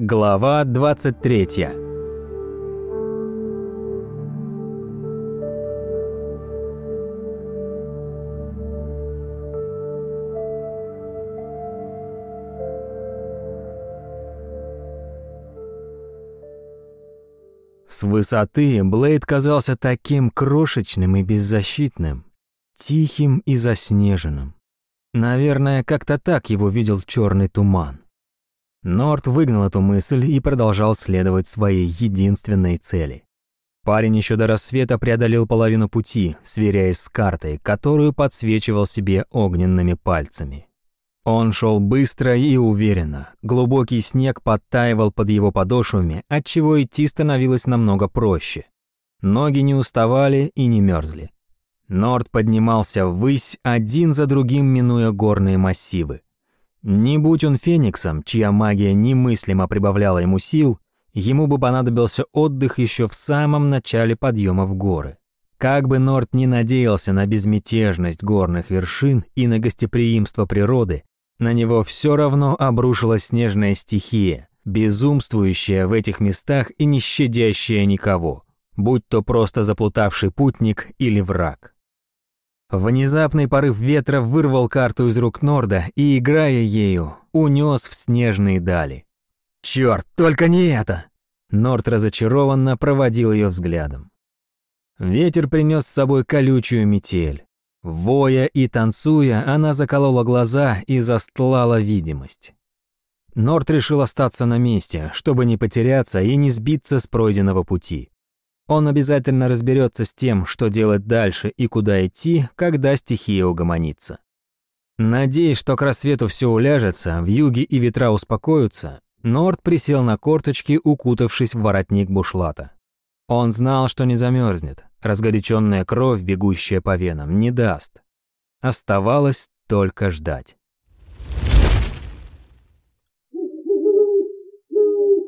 Глава 23 С высоты Блейд казался таким крошечным и беззащитным, тихим и заснеженным. Наверное, как-то так его видел черный туман. Норт выгнал эту мысль и продолжал следовать своей единственной цели. Парень еще до рассвета преодолел половину пути, сверяясь с картой, которую подсвечивал себе огненными пальцами. Он шел быстро и уверенно. Глубокий снег подтаивал под его подошвами, отчего идти становилось намного проще. Ноги не уставали и не мерзли. Норд поднимался ввысь, один за другим минуя горные массивы. Не будь он фениксом, чья магия немыслимо прибавляла ему сил, ему бы понадобился отдых еще в самом начале подъема в горы. Как бы Норд ни надеялся на безмятежность горных вершин и на гостеприимство природы, на него все равно обрушилась снежная стихия, безумствующая в этих местах и не щадящая никого, будь то просто заплутавший путник или враг. Внезапный порыв ветра вырвал карту из рук Норда и, играя ею, унес в снежные дали. «Чёрт, только не это!» Норд разочарованно проводил ее взглядом. Ветер принес с собой колючую метель. Воя и танцуя, она заколола глаза и застлала видимость. Норд решил остаться на месте, чтобы не потеряться и не сбиться с пройденного пути. Он обязательно разберется с тем, что делать дальше и куда идти, когда стихия угомонится. Надеясь, что к рассвету все уляжется, юге и ветра успокоятся, Норд присел на корточки, укутавшись в воротник бушлата. Он знал, что не замерзнет, разгоряченная кровь, бегущая по венам, не даст. Оставалось только ждать.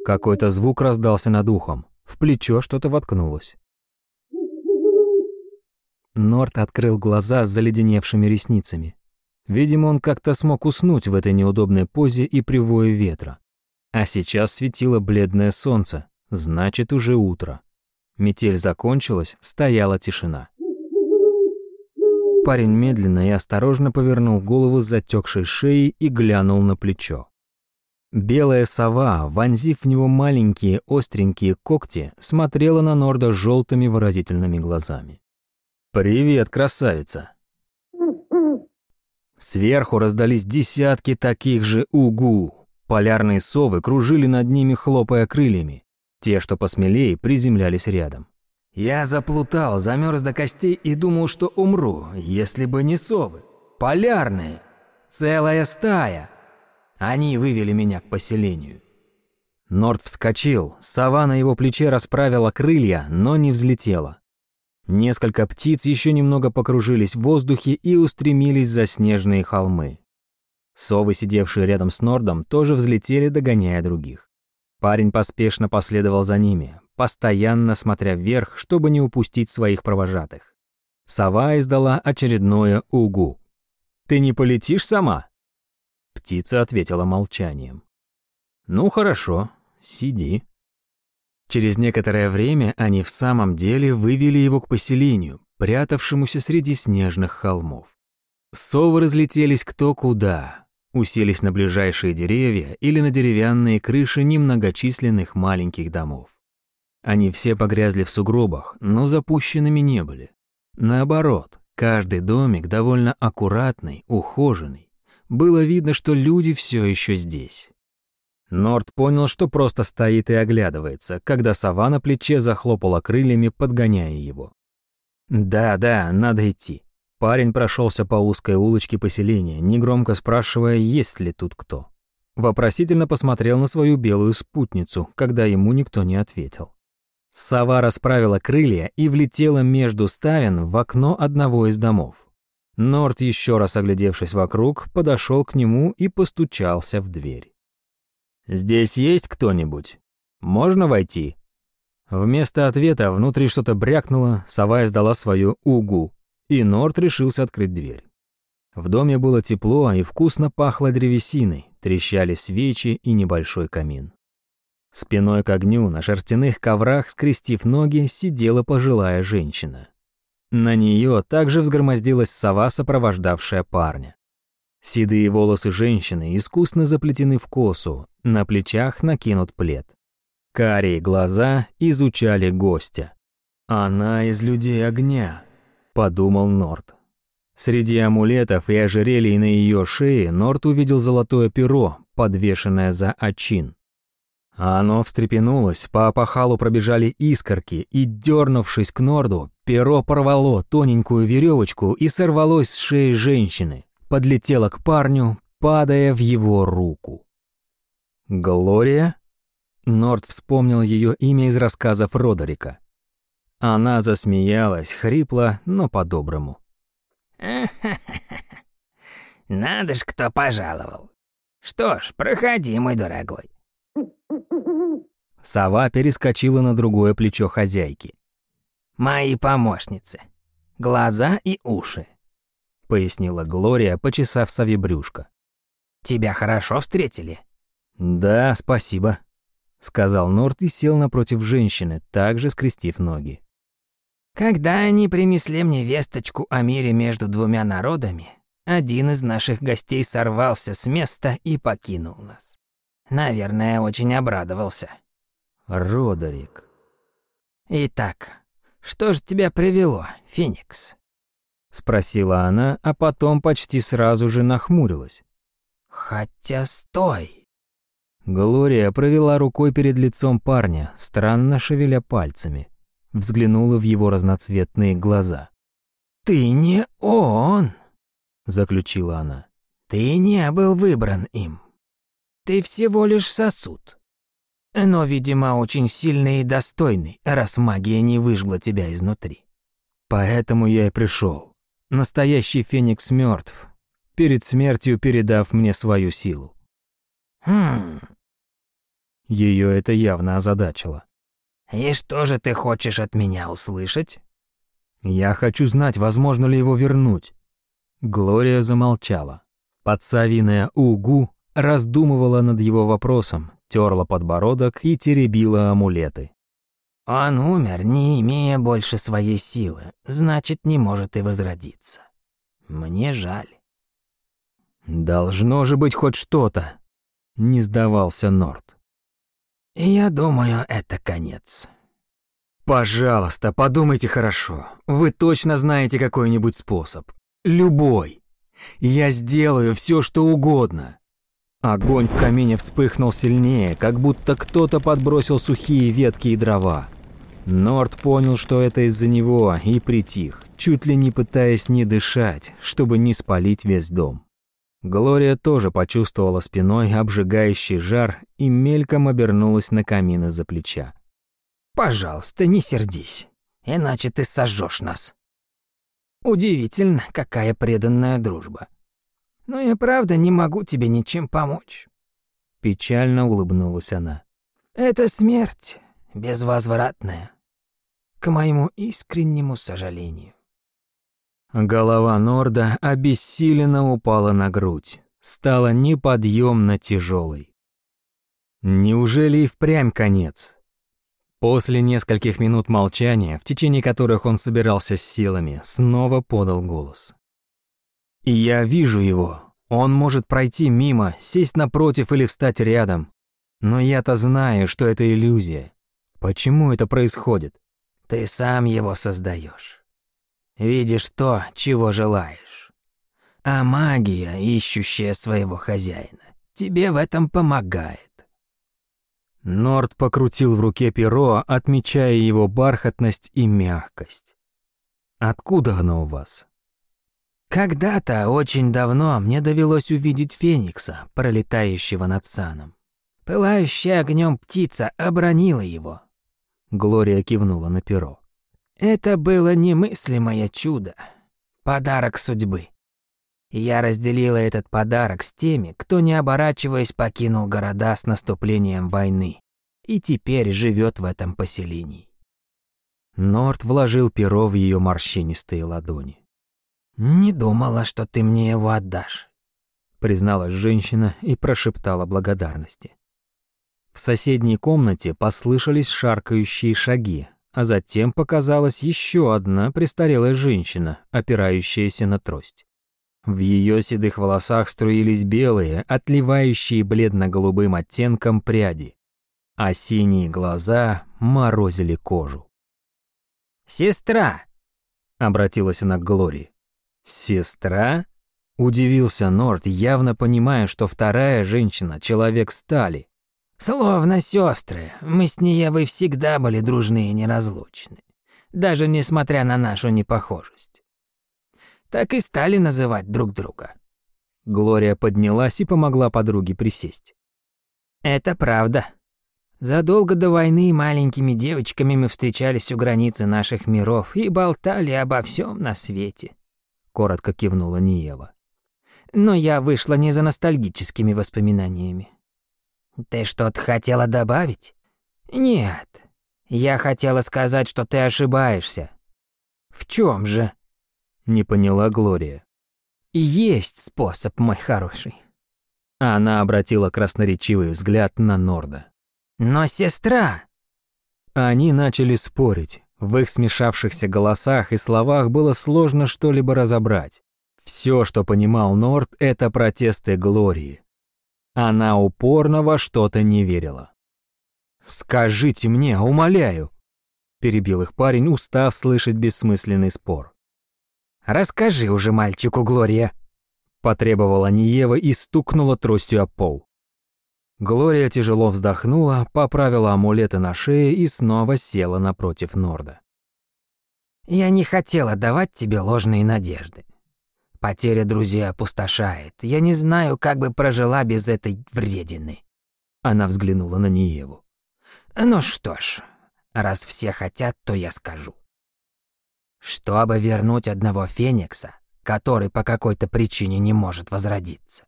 Какой-то звук раздался над ухом. В плечо что-то воткнулось. Норт открыл глаза с заледеневшими ресницами. Видимо, он как-то смог уснуть в этой неудобной позе и при вое ветра. А сейчас светило бледное солнце, значит, уже утро. Метель закончилась, стояла тишина. Парень медленно и осторожно повернул голову с затекшей шеей и глянул на плечо. Белая сова, вонзив в него маленькие остренькие когти, смотрела на Норда желтыми выразительными глазами. «Привет, красавица!» Сверху раздались десятки таких же угу. Полярные совы кружили над ними, хлопая крыльями. Те, что посмелее, приземлялись рядом. «Я заплутал, замерз до костей и думал, что умру, если бы не совы. Полярные! Целая стая!» Они вывели меня к поселению. Норд вскочил, сова на его плече расправила крылья, но не взлетела. Несколько птиц еще немного покружились в воздухе и устремились за снежные холмы. Совы, сидевшие рядом с Нордом, тоже взлетели, догоняя других. Парень поспешно последовал за ними, постоянно смотря вверх, чтобы не упустить своих провожатых. Сова издала очередное угу. «Ты не полетишь сама?» Птица ответила молчанием. «Ну хорошо, сиди». Через некоторое время они в самом деле вывели его к поселению, прятавшемуся среди снежных холмов. Совы разлетелись кто куда, уселись на ближайшие деревья или на деревянные крыши немногочисленных маленьких домов. Они все погрязли в сугробах, но запущенными не были. Наоборот, каждый домик довольно аккуратный, ухоженный, было видно, что люди все еще здесь. Норд понял, что просто стоит и оглядывается, когда сова на плече захлопала крыльями, подгоняя его. «Да, да, надо идти». Парень прошелся по узкой улочке поселения, негромко спрашивая, есть ли тут кто. Вопросительно посмотрел на свою белую спутницу, когда ему никто не ответил. Сова расправила крылья и влетела между ставен в окно одного из домов. Норт, еще раз оглядевшись вокруг, подошел к нему и постучался в дверь. «Здесь есть кто-нибудь? Можно войти?» Вместо ответа внутри что-то брякнуло, сова издала свою «угу», и Норт решился открыть дверь. В доме было тепло и вкусно пахло древесиной, трещали свечи и небольшой камин. Спиной к огню на шерстяных коврах, скрестив ноги, сидела пожилая женщина. На нее также взгромоздилась сова, сопровождавшая парня. Седые волосы женщины искусно заплетены в косу, на плечах накинут плед. Карие глаза изучали гостя. «Она из людей огня», — подумал Норт. Среди амулетов и ожерелий на ее шее Норт увидел золотое перо, подвешенное за очин. Оно встрепенулось, по опахалу пробежали искорки, и, дернувшись к Норду, перо порвало тоненькую веревочку и сорвалось с шеи женщины, подлетело к парню, падая в его руку. «Глория?» Норд вспомнил ее имя из рассказов Родерика. Она засмеялась, хрипло, но по-доброму. Надо ж, кто пожаловал. Что ж, проходи, мой дорогой. Сова перескочила на другое плечо хозяйки. «Мои помощницы. Глаза и уши», — пояснила Глория, почесав сове брюшко. «Тебя хорошо встретили?» «Да, спасибо», — сказал Норт и сел напротив женщины, также скрестив ноги. «Когда они принесли мне весточку о мире между двумя народами, один из наших гостей сорвался с места и покинул нас. Наверное, очень обрадовался. Родерик. Итак, что же тебя привело, Феникс? Спросила она, а потом почти сразу же нахмурилась. Хотя стой. Глория провела рукой перед лицом парня, странно шевеля пальцами. Взглянула в его разноцветные глаза. «Ты не он!» — заключила она. «Ты не был выбран им. Ты всего лишь сосуд. Но, видимо, очень сильный и достойный, раз магия не выжгла тебя изнутри. Поэтому я и пришел. Настоящий Феникс мертв, перед смертью передав мне свою силу. Хм. Ее это явно озадачило. И что же ты хочешь от меня услышать? Я хочу знать, возможно ли его вернуть. Глория замолчала. Подсавиная угу раздумывала над его вопросом, терла подбородок и теребила амулеты. «Он умер, не имея больше своей силы, значит, не может и возродиться. Мне жаль». «Должно же быть хоть что-то», — не сдавался Норт. «Я думаю, это конец». «Пожалуйста, подумайте хорошо. Вы точно знаете какой-нибудь способ. Любой. Я сделаю все, что угодно. Огонь в камине вспыхнул сильнее, как будто кто-то подбросил сухие ветки и дрова. Норд понял, что это из-за него, и притих, чуть ли не пытаясь не дышать, чтобы не спалить весь дом. Глория тоже почувствовала спиной обжигающий жар и мельком обернулась на камин из-за плеча. «Пожалуйста, не сердись, иначе ты сожжешь нас». Удивительно, какая преданная дружба. Но я правда не могу тебе ничем помочь. Печально улыбнулась она. Это смерть безвозвратная, к моему искреннему сожалению. Голова Норда обессиленно упала на грудь, стала неподъемно тяжелой. Неужели и впрямь конец? После нескольких минут молчания, в течение которых он собирался с силами, снова подал голос. Я вижу его. Он может пройти мимо, сесть напротив или встать рядом. Но я-то знаю, что это иллюзия. Почему это происходит? Ты сам его создаешь. Видишь то, чего желаешь. А магия, ищущая своего хозяина, тебе в этом помогает. Норд покрутил в руке перо, отмечая его бархатность и мягкость. «Откуда оно у вас?» Когда-то, очень давно, мне довелось увидеть Феникса, пролетающего над саном. Пылающая огнем птица обронила его. Глория кивнула на перо. Это было немыслимое чудо. Подарок судьбы. Я разделила этот подарок с теми, кто, не оборачиваясь, покинул города с наступлением войны и теперь живет в этом поселении. Норт вложил перо в ее морщинистые ладони. «Не думала, что ты мне его отдашь», призналась женщина и прошептала благодарности. «В соседней комнате послышались шаркающие шаги, а затем показалась еще одна престарелая женщина, опирающаяся на трость. В ее седых волосах струились белые, отливающие бледно-голубым оттенком пряди, а синие глаза морозили кожу. «Сестра!» — обратилась она к Глории. «Сестра?» — удивился Норт, явно понимая, что вторая женщина — человек стали. «Словно сестры, мы с Ниевой всегда были дружны и неразлучны, даже несмотря на нашу непохожесть. Так и стали называть друг друга». Глория поднялась и помогла подруге присесть. «Это правда. Задолго до войны маленькими девочками мы встречались у границы наших миров и болтали обо всем на свете», — коротко кивнула Ниева. «Но я вышла не за ностальгическими воспоминаниями. Ты что-то хотела добавить? Нет. Я хотела сказать, что ты ошибаешься. В чем же? Не поняла Глория. Есть способ, мой хороший. Она обратила красноречивый взгляд на Норда. Но сестра... Они начали спорить. В их смешавшихся голосах и словах было сложно что-либо разобрать. Все, что понимал Норд, это протесты Глории. Она упорно во что-то не верила. «Скажите мне, умоляю!» Перебил их парень, устав слышать бессмысленный спор. «Расскажи уже мальчику, Глория!» Потребовала Ниева и стукнула тростью о пол. Глория тяжело вздохнула, поправила амулеты на шее и снова села напротив Норда. «Я не хотела давать тебе ложные надежды. Потеря друзей опустошает. Я не знаю, как бы прожила без этой вредины». Она взглянула на Ниеву. «Ну что ж, раз все хотят, то я скажу. Чтобы вернуть одного Феникса, который по какой-то причине не может возродиться,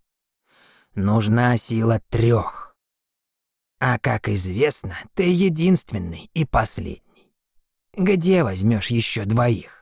нужна сила трех. А как известно, ты единственный и последний. Где возьмешь еще двоих?